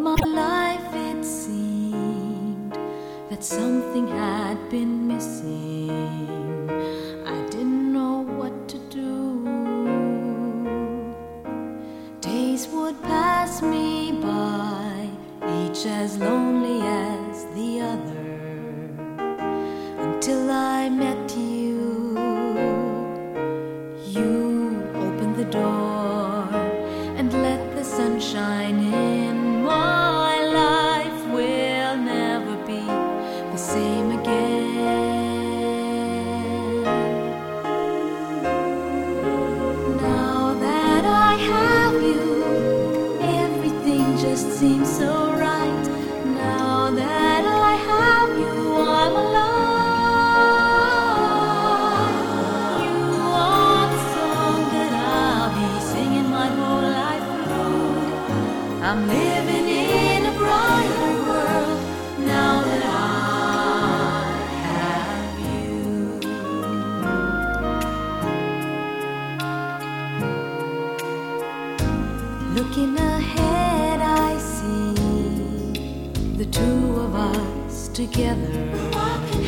my life it seemed that something had been missing. I didn't know what to do. Days would pass me by, each as lonely as the other, until I met you. You opened the door and let the sunshine in. Just seems so right. Now that I have you, I'm alive. You are the song that I'll be singing my whole life through. I'm living in a brighter world now that I have you. Looking ahead, two of us together.